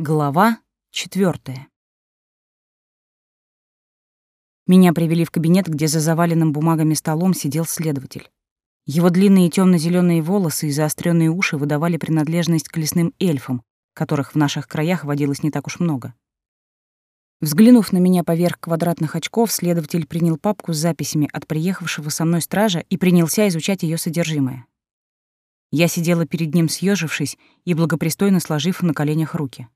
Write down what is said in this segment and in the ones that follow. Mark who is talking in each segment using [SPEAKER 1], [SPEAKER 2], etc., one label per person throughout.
[SPEAKER 1] Глава четвертая. Меня привели в кабинет, где за заваленным бумагами столом сидел следователь. Его длинные темно-зеленые волосы и заостренные уши выдавали принадлежность к лесным эльфам, которых в наших краях водилось не так уж много. Взглянув на меня поверх квадратных очков, следователь принял папку с записями от приехавшего со мной стража и принялся изучать ее содержимое. Я сидела перед ним, съежившись и благопристойно сложив на коленях руки.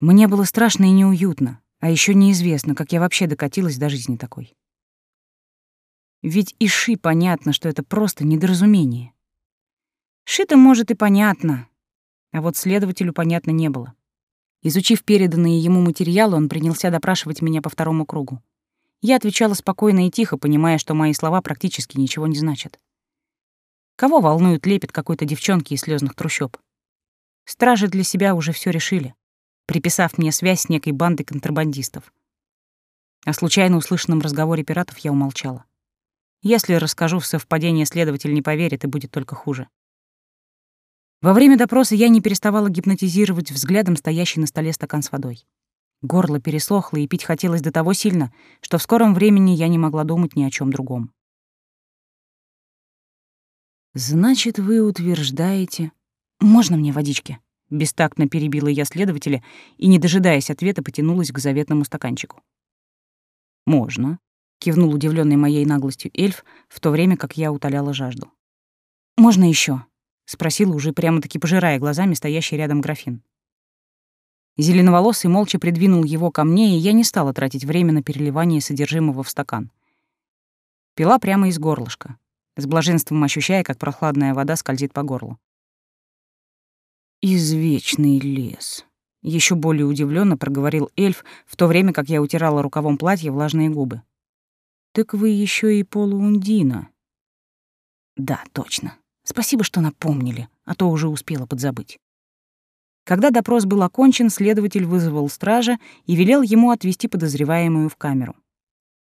[SPEAKER 1] Мне было страшно и неуютно, а еще неизвестно, как я вообще докатилась до жизни такой. Ведь и Ши понятно, что это просто недоразумение. Ши-то, может, и понятно, а вот следователю понятно не было. Изучив переданные ему материалы, он принялся допрашивать меня по второму кругу. Я отвечала спокойно и тихо, понимая, что мои слова практически ничего не значат. Кого волнует лепет какой-то девчонки из слезных трущоб? Стражи для себя уже все решили приписав мне связь с некой бандой контрабандистов. О случайно услышанном разговоре пиратов я умолчала. Если расскажу в совпадение, следователь не поверит, и будет только хуже. Во время допроса я не переставала гипнотизировать взглядом стоящий на столе стакан с водой. Горло пересохло, и пить хотелось до того сильно, что в скором времени я не могла думать ни о чем другом. «Значит, вы утверждаете...» «Можно мне водички?» Бестактно перебила я следователя и, не дожидаясь ответа, потянулась к заветному стаканчику. «Можно», — кивнул удивленный моей наглостью эльф, в то время как я утоляла жажду. «Можно еще? спросила уже прямо-таки пожирая глазами стоящий рядом графин. Зеленоволосый молча придвинул его ко мне, и я не стала тратить время на переливание содержимого в стакан. Пила прямо из горлышка, с блаженством ощущая, как прохладная вода скользит по горлу. «Извечный лес», — еще более удивленно проговорил эльф, в то время как я утирала рукавом платья влажные губы. «Так вы еще и полуундина». «Да, точно. Спасибо, что напомнили, а то уже успела подзабыть». Когда допрос был окончен, следователь вызвал стража и велел ему отвезти подозреваемую в камеру.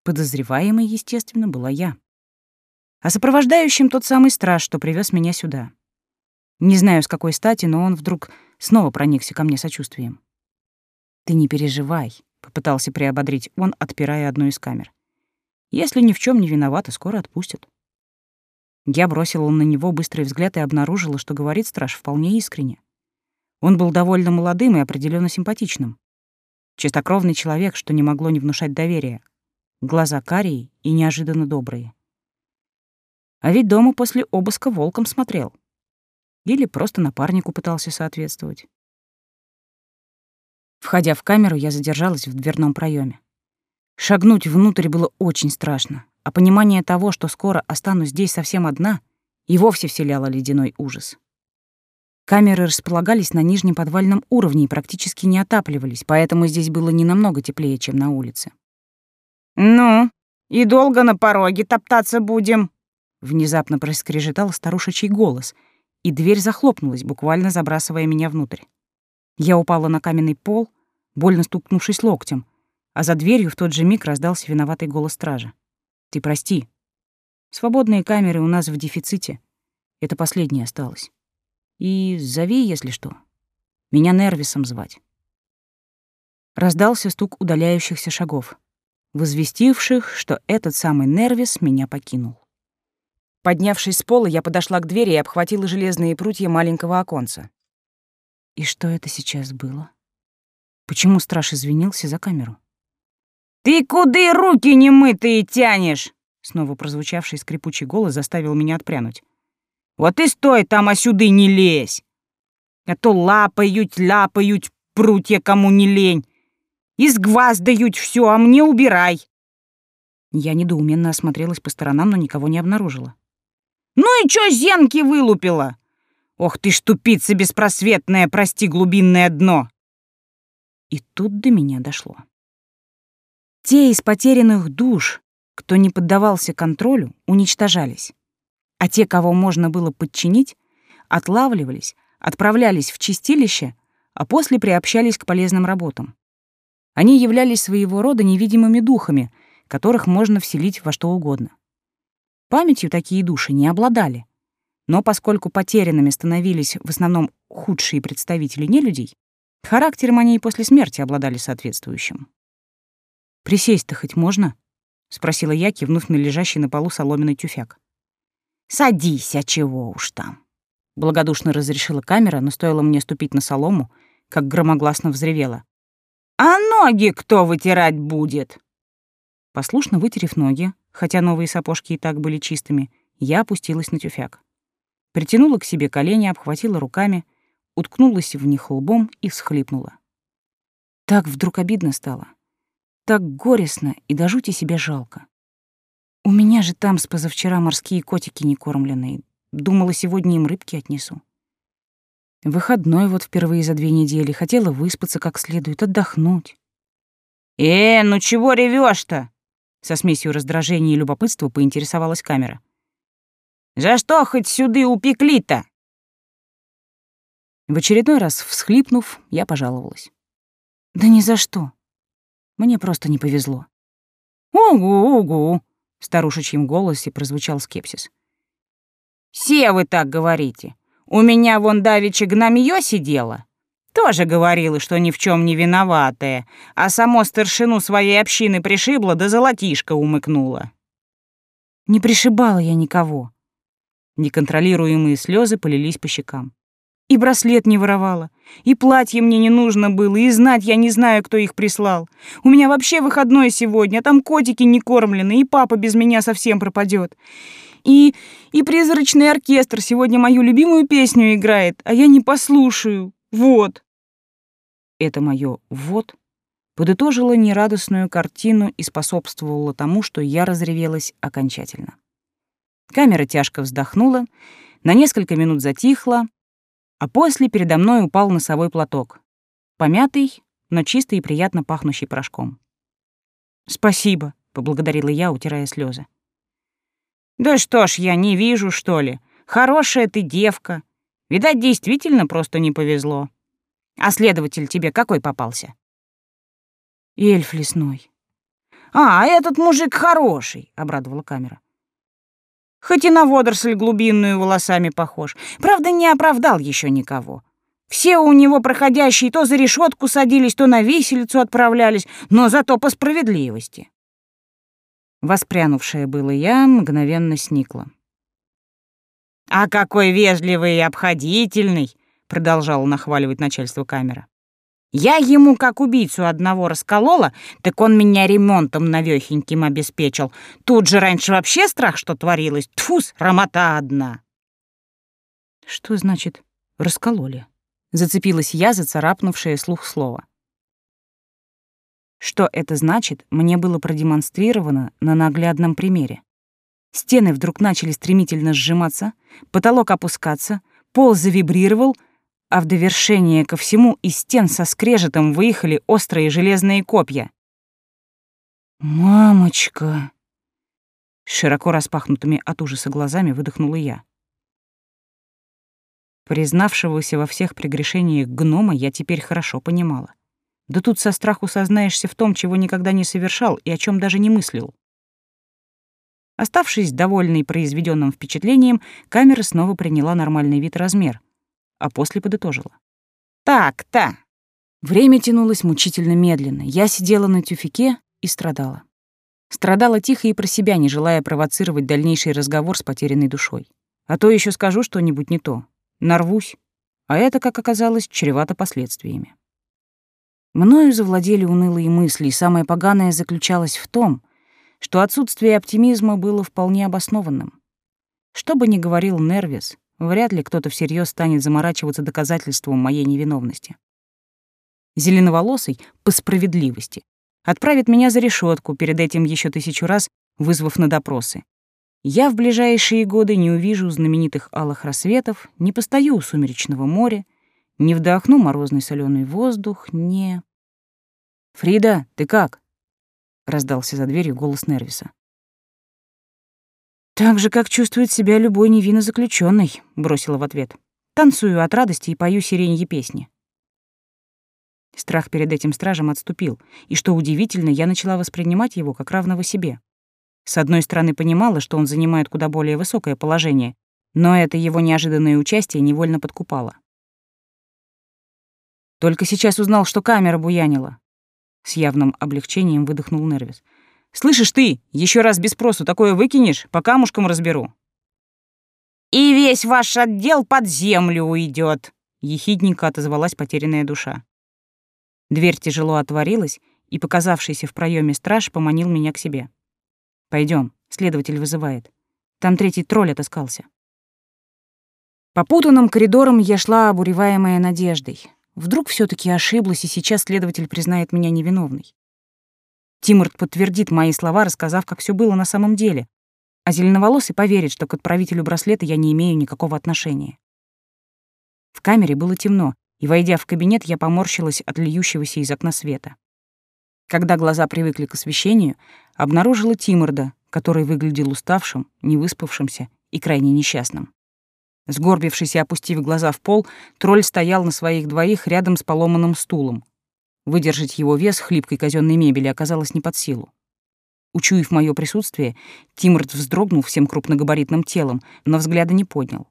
[SPEAKER 1] Подозреваемой, естественно, была я. А сопровождающим тот самый страж, что привез меня сюда. Не знаю, с какой стати, но он вдруг снова проникся ко мне сочувствием. «Ты не переживай», — попытался приободрить он, отпирая одну из камер. «Если ни в чем не виновата, скоро отпустят». Я бросила на него быстрый взгляд и обнаружила, что говорит страж вполне искренне. Он был довольно молодым и определенно симпатичным. Чистокровный человек, что не могло не внушать доверия. Глаза карие и неожиданно добрые. А ведь дома после обыска волком смотрел. Или просто напарнику пытался соответствовать. Входя в камеру, я задержалась в дверном проеме. Шагнуть внутрь было очень страшно, а понимание того, что скоро останусь здесь совсем одна, и вовсе вселяло ледяной ужас. Камеры располагались на нижнем подвальном уровне и практически не отапливались, поэтому здесь было не намного теплее, чем на улице.
[SPEAKER 2] «Ну, и долго на пороге топтаться будем?»
[SPEAKER 1] Внезапно проскрежетал старушечий голос — и дверь захлопнулась, буквально забрасывая меня внутрь. Я упала на каменный пол, больно стукнувшись локтем, а за дверью в тот же миг раздался виноватый голос стража. «Ты прости. Свободные камеры у нас в дефиците. Это последнее осталось. И зови, если что. Меня Нервисом звать». Раздался стук удаляющихся шагов, возвестивших, что этот самый Нервис меня покинул. Поднявшись с пола, я подошла к двери и обхватила железные прутья маленького оконца. И что это сейчас было? Почему страж извинился за камеру?
[SPEAKER 2] «Ты куды руки немытые тянешь?»
[SPEAKER 1] Снова прозвучавший скрипучий голос заставил меня отпрянуть.
[SPEAKER 2] «Вот и стой там, а сюды не лезь! А то лапают, ляпают прутья, кому не лень. Изгваздают все, а мне убирай!»
[SPEAKER 1] Я недоуменно осмотрелась по сторонам, но никого не обнаружила.
[SPEAKER 2] Ну и чё зенки вылупила? Ох ты ж тупица беспросветная, прости, глубинное дно!»
[SPEAKER 1] И тут до меня дошло. Те из потерянных душ, кто не поддавался контролю, уничтожались, а те, кого можно было подчинить, отлавливались, отправлялись в чистилище, а после приобщались к полезным работам. Они являлись своего рода невидимыми духами, которых можно вселить во что угодно. Памятью такие души не обладали. Но поскольку потерянными становились в основном худшие представители нелюдей, Характером они и после смерти обладали соответствующим. «Присесть-то хоть можно?» — спросила я, кивнув на лежащий на полу соломенный тюфяк.
[SPEAKER 2] «Садись, а чего уж там?»
[SPEAKER 1] Благодушно разрешила камера, но стоило мне ступить на солому, как громогласно взревела.
[SPEAKER 2] «А ноги кто вытирать будет?»
[SPEAKER 1] Послушно вытерев ноги, хотя новые сапожки и так были чистыми, я опустилась на тюфяк. Притянула к себе колени, обхватила руками, уткнулась в них лбом и всхлипнула. Так вдруг обидно стало. Так горестно и до жути себе жалко. У меня же там с позавчера морские котики не кормленные. Думала, сегодня им рыбки отнесу. Выходной вот впервые за две недели. Хотела выспаться как следует, отдохнуть.
[SPEAKER 2] «Э, ну чего ревешь то
[SPEAKER 1] Со смесью раздражения и любопытства поинтересовалась камера.
[SPEAKER 2] «За что хоть сюды упекли-то?»
[SPEAKER 1] В очередной раз всхлипнув, я пожаловалась. «Да ни за что. Мне просто не повезло».
[SPEAKER 2] «Угу-угу»,
[SPEAKER 1] в старушечьем голосе прозвучал скепсис.
[SPEAKER 2] «Все вы так говорите. У меня вон давеча гномьё сидела. Тоже говорила, что ни в чем не виноватая, а само старшину своей общины пришибла, да золотишко умыкнула».
[SPEAKER 1] «Не пришибала я никого». Неконтролируемые слезы полились по щекам. И браслет не воровала, и платье мне не нужно было, и знать я не знаю, кто их прислал. У меня вообще выходной сегодня, а там котики не кормлены, и папа без меня совсем пропадет. И... и призрачный оркестр сегодня мою любимую песню играет, а я не послушаю. Вот. Это мое «вот» подытожило нерадостную картину и способствовало тому, что я разревелась окончательно. Камера тяжко вздохнула, на несколько минут затихла, а после передо мной упал носовой платок. Помятый, но чистый и приятно пахнущий порошком. «Спасибо», — поблагодарила я, утирая слезы.
[SPEAKER 2] «Да что ж, я не вижу, что ли. Хорошая ты девка. Видать, действительно просто не повезло. А следователь тебе какой попался?»
[SPEAKER 1] «Эльф лесной».
[SPEAKER 2] «А, этот мужик хороший», — обрадовала камера. Хоть и на водоросль глубинную волосами похож. Правда, не оправдал еще никого. Все у него проходящие то за решетку садились, то на виселицу отправлялись, но зато по справедливости.
[SPEAKER 1] Воспрянувшая было я мгновенно сникла.
[SPEAKER 2] «А какой вежливый и обходительный!» — продолжала нахваливать начальство камера. Я ему как убийцу одного расколола, так он меня ремонтом навёхеньким обеспечил. Тут же раньше вообще страх, что творилось. Тфус, рамота одна.
[SPEAKER 1] Что значит «раскололи»? Зацепилась я, зацарапнувшая слух слова. Что это значит, мне было продемонстрировано на наглядном примере. Стены вдруг начали стремительно сжиматься, потолок опускаться, пол завибрировал — а в довершение ко всему из стен со скрежетом выехали острые железные копья.
[SPEAKER 2] «Мамочка!»
[SPEAKER 1] Широко распахнутыми от ужаса глазами выдохнула я. Признавшегося во всех прегрешениях гнома я теперь хорошо понимала. Да тут со страху сознаешься в том, чего никогда не совершал и о чем даже не мыслил. Оставшись довольной произведенным впечатлением, камера снова приняла нормальный вид размер — а после подытожила.
[SPEAKER 2] «Так-то!»
[SPEAKER 1] Время тянулось мучительно медленно. Я сидела на тюфике и страдала. Страдала тихо и про себя, не желая провоцировать дальнейший разговор с потерянной душой. А то еще скажу что-нибудь не то. Нарвусь. А это, как оказалось, чревато последствиями. Мною завладели унылые мысли, и самое поганое заключалось в том, что отсутствие оптимизма было вполне обоснованным. Что бы ни говорил Нервис, Вряд ли кто-то всерьез станет заморачиваться доказательством моей невиновности. Зеленоволосый, по справедливости, отправит меня за решетку, перед этим еще тысячу раз вызвав на допросы. Я в ближайшие годы не увижу знаменитых алых рассветов, не постою у сумеречного моря, не вдохну морозный соленый воздух, не... «Фрида, ты как?» — раздался за дверью голос Нервиса. «Так же, как чувствует себя любой невинно заключенный, бросила в ответ. «Танцую от радости и пою сиреньи песни». Страх перед этим стражем отступил, и, что удивительно, я начала воспринимать его как равного себе. С одной стороны, понимала, что он занимает куда более высокое положение, но это его неожиданное участие невольно подкупало. Только сейчас узнал, что камера буянила. С явным облегчением выдохнул Нервис. «Слышишь ты, еще раз без спросу такое выкинешь, по камушкам разберу».
[SPEAKER 2] «И весь ваш отдел под землю уйдет», — ехидненько отозвалась потерянная душа.
[SPEAKER 1] Дверь тяжело отворилась, и показавшийся в проеме страж поманил меня к себе. Пойдем, следователь вызывает. Там третий тролль отыскался. По путанным коридорам я шла, обуреваемая надеждой. Вдруг все таки ошиблась, и сейчас следователь признает меня невиновной. Тимурт подтвердит мои слова, рассказав, как все было на самом деле, а зеленоволосый поверит, что к отправителю браслета я не имею никакого отношения. В камере было темно, и, войдя в кабинет, я поморщилась от льющегося из окна света. Когда глаза привыкли к освещению, обнаружила Тимурда, который выглядел уставшим, невыспавшимся и крайне несчастным. Сгорбившись и опустив глаза в пол, тролль стоял на своих двоих рядом с поломанным стулом. Выдержать его вес хлипкой казенной мебели оказалось не под силу. Учуяв мое присутствие, Тимурд вздрогнул всем крупногабаритным телом, но взгляда не поднял.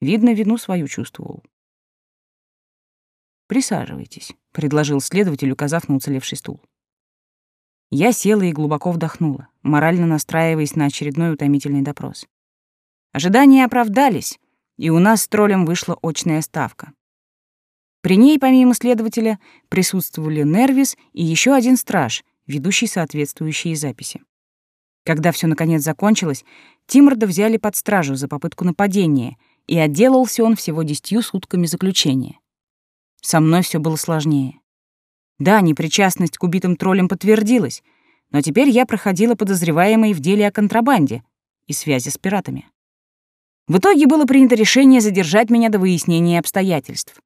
[SPEAKER 1] Видно, вину свою чувствовал. «Присаживайтесь», — предложил следователь, указав на уцелевший стул. Я села и глубоко вдохнула, морально настраиваясь на очередной утомительный допрос. Ожидания оправдались, и у нас с троллем вышла очная ставка. При ней, помимо следователя, присутствовали Нервис и еще один страж, ведущий соответствующие записи. Когда все наконец закончилось, Тиморда взяли под стражу за попытку нападения, и отделался он всего десятью сутками заключения. Со мной все было сложнее. Да, непричастность к убитым троллям подтвердилась, но теперь я проходила подозреваемой в деле о контрабанде и связи с пиратами. В итоге было принято решение задержать меня до выяснения обстоятельств.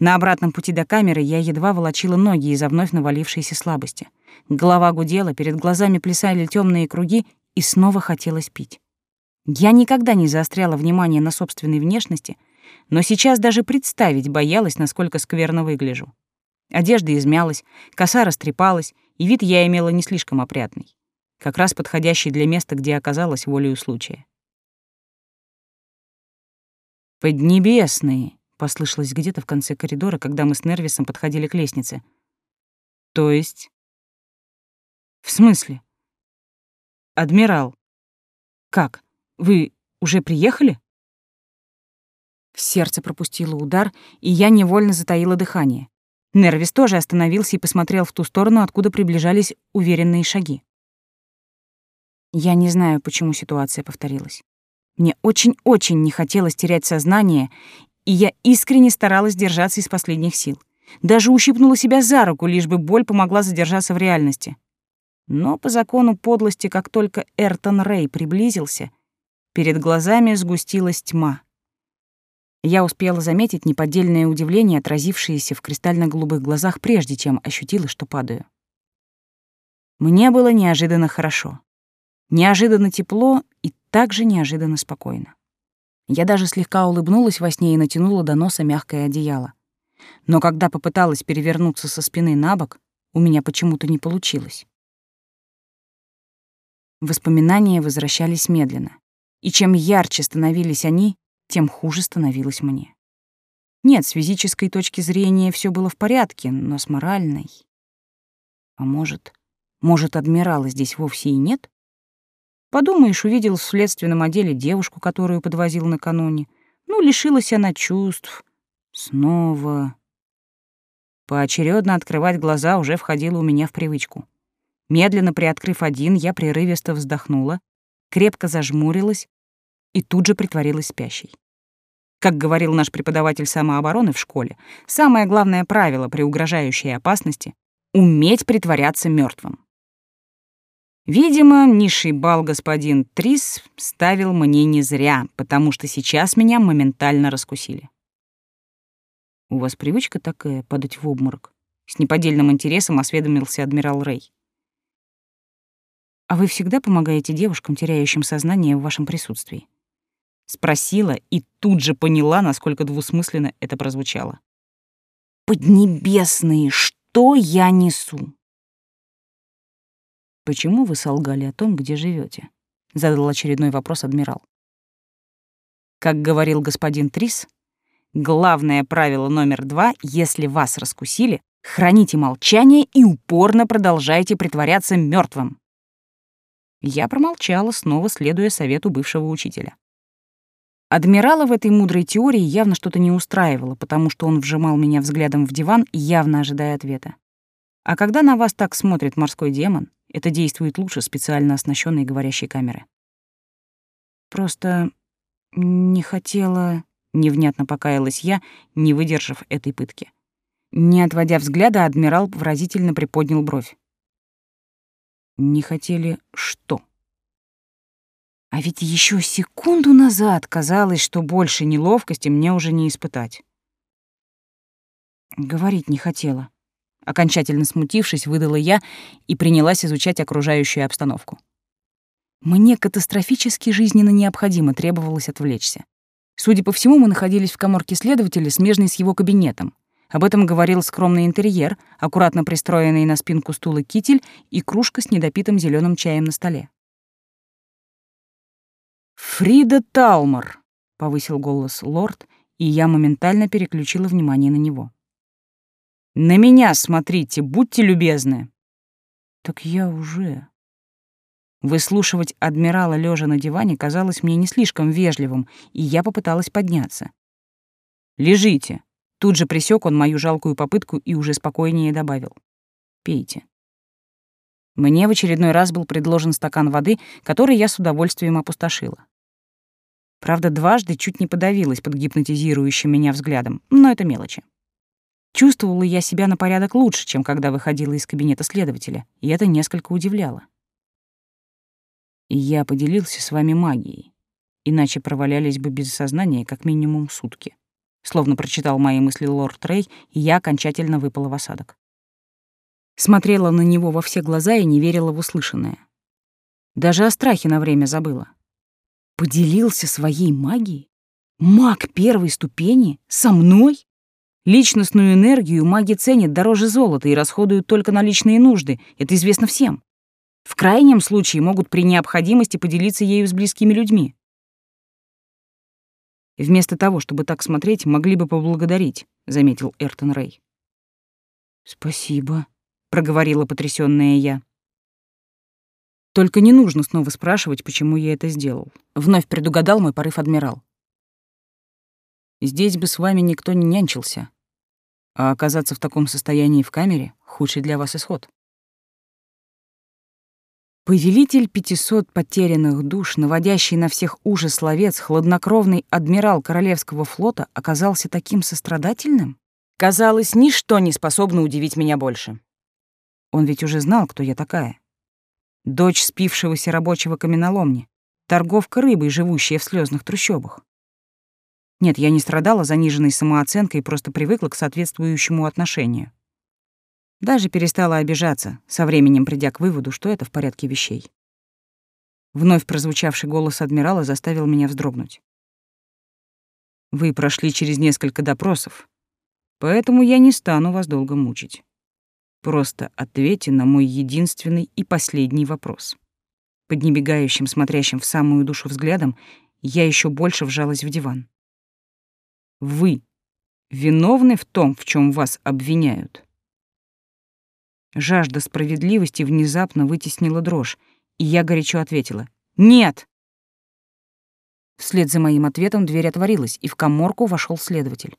[SPEAKER 1] На обратном пути до камеры я едва волочила ноги из-за вновь навалившейся слабости. Голова гудела, перед глазами плясали темные круги, и снова хотелось пить. Я никогда не заостряла внимание на собственной внешности, но сейчас даже представить боялась, насколько скверно выгляжу. Одежда измялась, коса растрепалась, и вид я имела не слишком опрятный, как раз подходящий для места, где оказалась волею случая. «Поднебесные!» — послышалось где-то в конце коридора, когда мы с Нервисом подходили к лестнице. «То есть?» «В смысле?» «Адмирал. Как? Вы уже приехали?» Сердце пропустило удар, и я невольно затаила дыхание. Нервис тоже остановился и посмотрел в ту сторону, откуда приближались уверенные шаги. Я не знаю, почему ситуация повторилась. Мне очень-очень не хотелось терять сознание, и я искренне старалась держаться из последних сил. Даже ущипнула себя за руку, лишь бы боль помогла задержаться в реальности. Но по закону подлости, как только Эртон Рэй приблизился, перед глазами сгустилась тьма — я успела заметить неподдельное удивление, отразившееся в кристально-голубых глазах, прежде чем ощутила, что падаю. Мне было неожиданно хорошо. Неожиданно тепло и также неожиданно спокойно. Я даже слегка улыбнулась во сне и натянула до носа мягкое одеяло. Но когда попыталась перевернуться со спины на бок, у меня почему-то не получилось. Воспоминания возвращались медленно. И чем ярче становились они, тем хуже становилось мне. Нет, с физической точки зрения все было в порядке, но с моральной... А может, может, адмирала здесь вовсе и нет? Подумаешь, увидел в следственном отделе девушку, которую подвозил накануне. Ну, лишилась она чувств. Снова... Поочередно открывать глаза уже входило у меня в привычку. Медленно приоткрыв один, я прерывисто вздохнула, крепко зажмурилась и тут же притворилась спящей. Как говорил наш преподаватель самообороны в школе, самое главное правило при угрожающей опасности — уметь притворяться мертвым. Видимо, низший бал господин Трис ставил мне не зря, потому что сейчас меня моментально раскусили. «У вас привычка такая — падать в обморок?» С неподдельным интересом осведомился адмирал Рэй. «А вы всегда помогаете девушкам, теряющим сознание в вашем присутствии?» Спросила и тут же поняла, насколько двусмысленно это прозвучало. «Поднебесные, что я несу?» «Почему вы солгали о том, где живете? задал очередной вопрос адмирал. Как говорил господин Трис,
[SPEAKER 2] Главное правило номер два — если вас раскусили, храните молчание и упорно продолжайте притворяться мертвым. Я промолчала, снова следуя совету бывшего учителя. Адмирала в этой мудрой теории явно что-то не устраивало, потому что он вжимал меня взглядом в диван, явно ожидая ответа. А когда на вас так смотрит морской демон, это действует лучше специально оснащенной говорящей камеры. Просто не хотела, невнятно покаялась я, не выдержав этой пытки. Не отводя взгляда, адмирал выразительно приподнял бровь. Не хотели что? А ведь еще секунду назад казалось, что больше неловкости мне уже не испытать. Говорить не хотела. Окончательно смутившись, выдала я и принялась изучать окружающую обстановку. Мне катастрофически жизненно необходимо требовалось отвлечься. Судя по всему, мы находились в коморке следователя, смежной с его кабинетом. Об этом говорил скромный интерьер, аккуратно пристроенный на спинку стула китель и кружка с недопитым зеленым чаем на столе. «Фрида Талмор», — повысил голос лорд, и я моментально переключила внимание на него. «На меня смотрите, будьте любезны». «Так я уже...» Выслушивать адмирала лежа на диване казалось мне не слишком вежливым, и я попыталась подняться. «Лежите». Тут же присек он мою жалкую попытку и уже спокойнее добавил. «Пейте». Мне в очередной раз был предложен стакан воды, который я с удовольствием опустошила. Правда, дважды чуть не подавилась под гипнотизирующим меня взглядом, но это мелочи. Чувствовала я себя на порядок лучше, чем когда выходила из кабинета следователя, и это несколько удивляло. Я поделился с вами магией, иначе провалялись бы без сознания как минимум сутки. Словно прочитал мои мысли лорд Рэй, и я окончательно выпала в осадок. Смотрела на него во все глаза и не верила в услышанное. Даже о страхе на время забыла. Поделился своей магией? Маг первой ступени? Со мной? Личностную энергию маги ценят дороже золота и расходуют только на личные нужды. Это известно всем. В крайнем случае могут при необходимости поделиться ею с близкими людьми. Вместо того, чтобы так смотреть, могли бы поблагодарить, заметил Эртон Рэй. Спасибо, проговорила потрясённая я. Только не нужно снова спрашивать, почему я это сделал. Вновь предугадал мой порыв адмирал. Здесь бы с вами никто не нянчился. А оказаться в таком состоянии в камере — худший для вас исход. Повелитель пятисот потерянных душ, наводящий на всех ужас словец, хладнокровный адмирал Королевского флота оказался таким сострадательным? Казалось, ничто не способно удивить меня больше. Он ведь уже знал, кто я такая. Дочь спившегося рабочего каменоломни, торговка рыбой, живущая в слезных трущобах. Нет, я не страдала заниженной самооценкой, просто привыкла к соответствующему отношению. Даже перестала обижаться, со временем придя к выводу, что это в порядке вещей. Вновь прозвучавший голос адмирала заставил меня вздрогнуть. «Вы прошли через несколько допросов, поэтому я не стану вас долго мучить. Просто ответьте на мой единственный и последний вопрос. Под небегающим, смотрящим в самую душу взглядом, я еще больше вжалась в диван. Вы виновны в том, в чем вас обвиняют? Жажда справедливости внезапно вытеснила дрожь, и я горячо ответила «Нет!». Вслед за моим ответом дверь отворилась, и в коморку вошел следователь.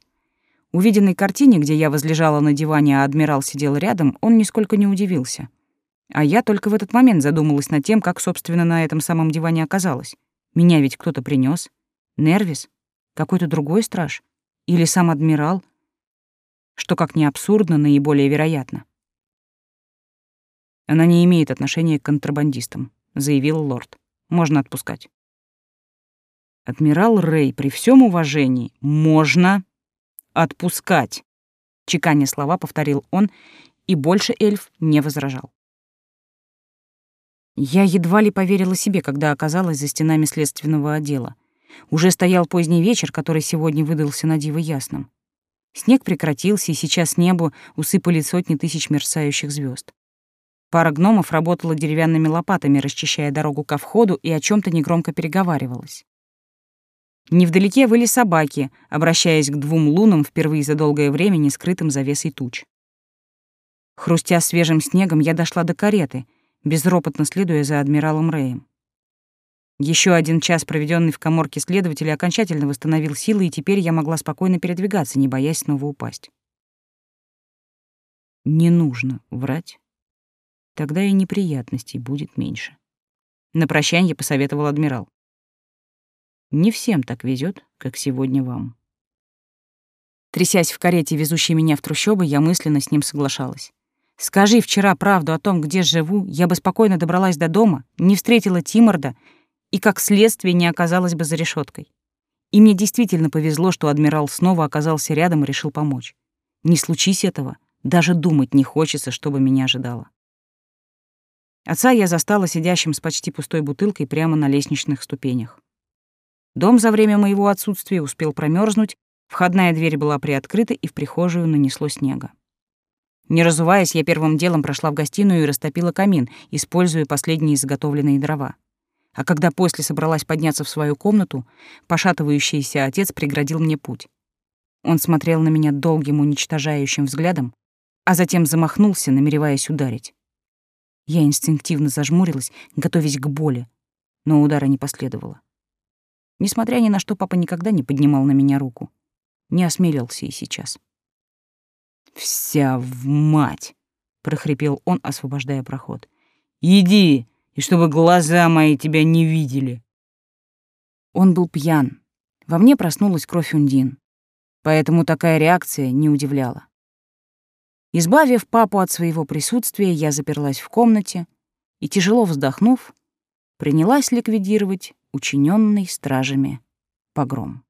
[SPEAKER 2] Увиденной картине, где я возлежала на диване, а адмирал сидел рядом, он нисколько не удивился. А я только в этот момент задумалась над тем, как, собственно, на этом самом диване оказалась. Меня ведь кто-то принес. Нервис? Какой-то другой страж? Или сам адмирал? Что, как ни абсурдно, наиболее вероятно. Она не имеет отношения к контрабандистам, заявил лорд. Можно отпускать. Адмирал Рэй, при всем уважении, можно отпускать. Чеканя слова повторил он, и больше эльф не возражал. Я едва ли поверила себе, когда оказалась за стенами следственного отдела. Уже стоял поздний вечер, который сегодня выдался на диво ясным. Снег прекратился, и сейчас небу усыпали сотни тысяч мерцающих звезд. Пара гномов работала деревянными лопатами, расчищая дорогу ко входу, и о чем то негромко переговаривалась.
[SPEAKER 1] Невдалеке выли собаки, обращаясь к двум лунам впервые за долгое время, не скрытым завесой туч. Хрустя свежим снегом, я дошла до кареты, безропотно следуя за адмиралом Рэем. Еще один час, проведенный в коморке следователя, окончательно восстановил силы, и теперь я могла спокойно передвигаться, не боясь снова упасть. Не нужно врать. Тогда и неприятностей будет меньше. На прощанье посоветовал адмирал. Не всем так везет, как сегодня вам. Трясясь в карете, везущей меня в трущобы, я мысленно с ним соглашалась. Скажи вчера правду о том, где живу, я бы спокойно добралась до дома, не встретила Тиморда и, как следствие, не оказалась бы за решеткой. И мне действительно повезло, что адмирал снова оказался рядом и решил помочь. Не случись этого, даже думать не хочется, чтобы меня ожидало. Отца я застала сидящим с почти пустой бутылкой прямо на лестничных ступенях. Дом за время моего отсутствия успел промерзнуть, входная дверь была приоткрыта, и в прихожую нанесло снега. Не разуваясь, я первым делом прошла в гостиную и растопила камин, используя последние изготовленные дрова. А когда после собралась подняться в свою комнату, пошатывающийся отец преградил мне путь. Он смотрел на меня долгим уничтожающим взглядом, а затем замахнулся, намереваясь ударить. Я инстинктивно зажмурилась, готовясь к боли, но удара не последовало. Несмотря ни на что, папа никогда не поднимал на меня руку. Не осмелился и сейчас. «Вся в мать!» — прохрипел он, освобождая проход. «Иди, и чтобы глаза мои тебя не видели!» Он был пьян. Во мне проснулась кровь Ундин. Поэтому такая реакция не удивляла. Избавив папу от своего присутствия, я заперлась в комнате и, тяжело вздохнув, принялась ликвидировать учиненный стражами погром.